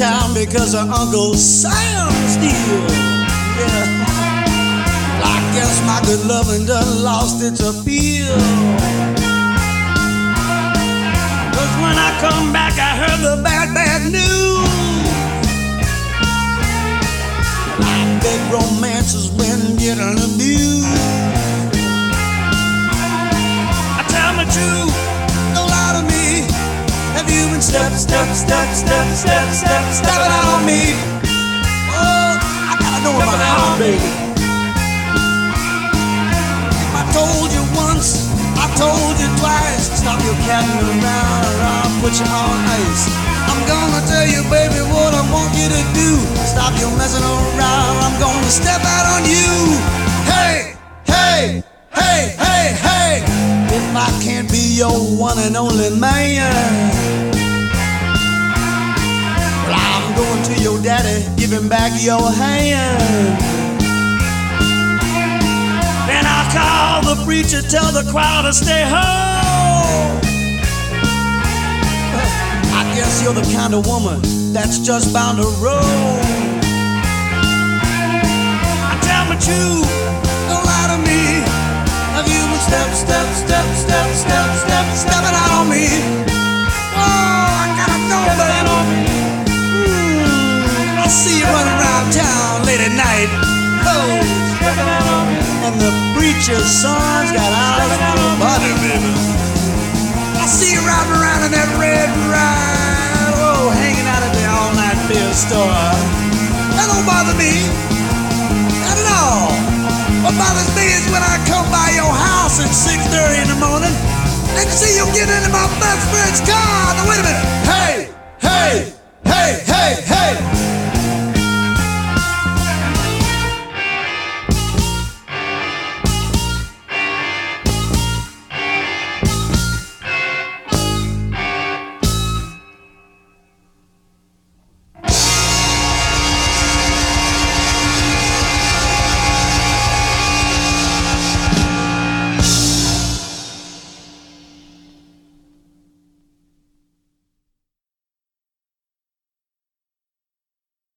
because her Uncle Sam's steal. Yeah. I guess my good loving done lost its appeal. Cause when I come back, I heard the bad, bad news. Big romances when getting abused. You step, step, step, step, step, step, stepping out on me? Oh, I gotta know my heart, baby. If I told you once, I told you twice. Stop your catting around or I'll put you on ice. I'm gonna tell you, baby, what I want you to do. Stop your messing around, I'm gonna step out on you. Hey, hey, hey, hey, hey. If I can't be your one and only man, to your daddy, give him back your hand. Then I'll call the preacher, tell the crowd to stay home. I guess you're the kind of woman that's just bound to roll. I tell the truth, don't lie to me. Have you been step, step, step, running around town late at night. Oh. And the preacher's son's got eyes for a body, baby. I see you riding around in that red ride, oh, hanging out at the all-night beer store. That don't bother me, not at all. What bothers me is when I come by your house at 6:30 in the morning and see you get into my best friend's car.